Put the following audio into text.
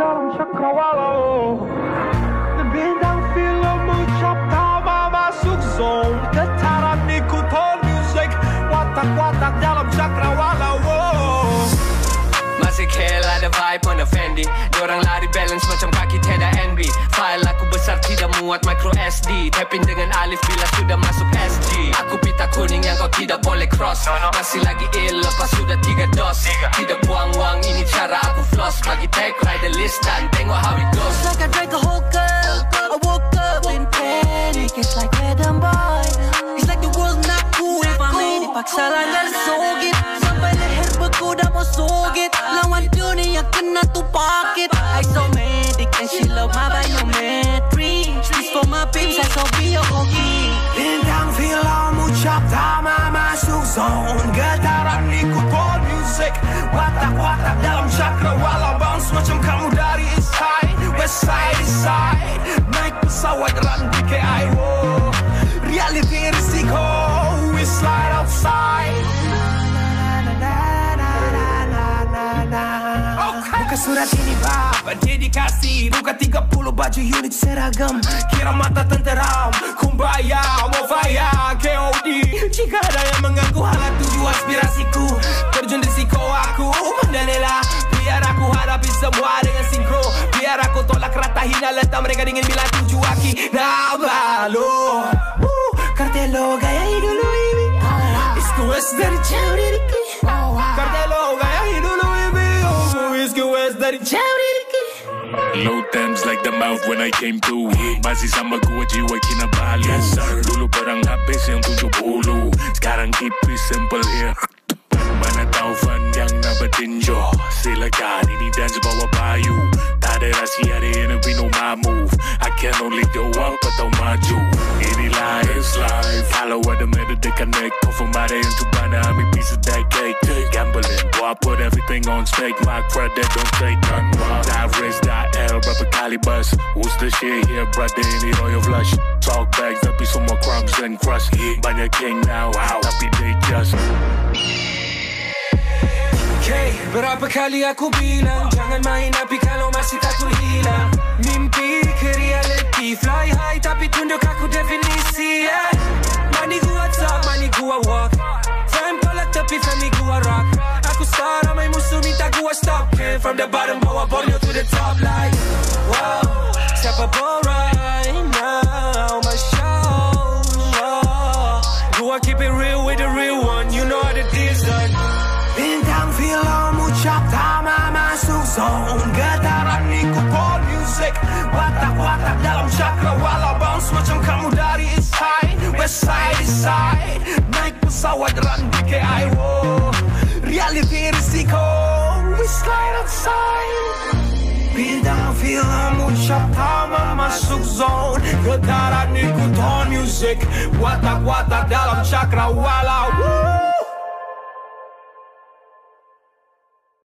Dalam cakrawala oh. Bintang film ucap tama masuk zone Getaran ikutan music Watak-watak dalam cakrawala oh. Masih KL ada vibe on the Fendi Diorang lari balance macam kaki tiada NB File aku besar tidak muat micro SD Tapping dengan alif bila sudah masuk SG Aku pita kuning yang kau tidak boleh cross Masih lagi ill lepas sudah tiga dos Tidak buang-buang ini cara aku floss Bagi tag rider list dan tengok how it goes It's like I drank a whole cup. I woke up in panic. It's like Adam Boy. It's like the world's not cool if I made it. Paksa langgar sogit. Film ucap tama masuk zone. Getaran ikutan music. Watak-watak dalam cakrawala Bounce macam kamu dari east side West side, east side. Naik pesawat run DKI oh. Reality risiko We slide outside. Buka surat ini bab Dedikasi Buka 30 baju unit seragam. Kira mata tenteram Kumbaya mereka dengan bila tuju aki. Nabalo. Uh, Kartelo gaya idolo ini Isku es dari jauh diriku Kartelo gaya idolo ini Oh, Isku es dari Low times like the mouth when I came through Masih sama gua jiwa kinabalu yes. Dulu barang habis yang 70 Sekarang keep it simple here can only go up atau maju Inilah is life Kalau ada meta they connect. Confirm ada yang tu bana ambil piece of that cake. Gambling Boy I put everything on stake. My credit don't take none Die risk, die L Berapa kali bus Who's the shit here brother? Ini royal flush? Talk bags tapi semua crumbs and crust. Banyak king now Tapi they just Okay, berapa kali aku bilang Jangan main api kalau masih takut hilang Mimpi reality Fly high tapi tunjuk aku definisi yeah. Money gua talk, money gua walk Time tolak tepi family gua rock. Aku star, ramai musuh minta gua stop. Came from the bottom, bawa Borneo to the top like Wow, siapa ball side, Naik pesawat run DKI oh. Reality risiko We slide outside Bintang film ucap tama masuk zone Getaran ikutan music Watak-watak dalam cakrawala Woo!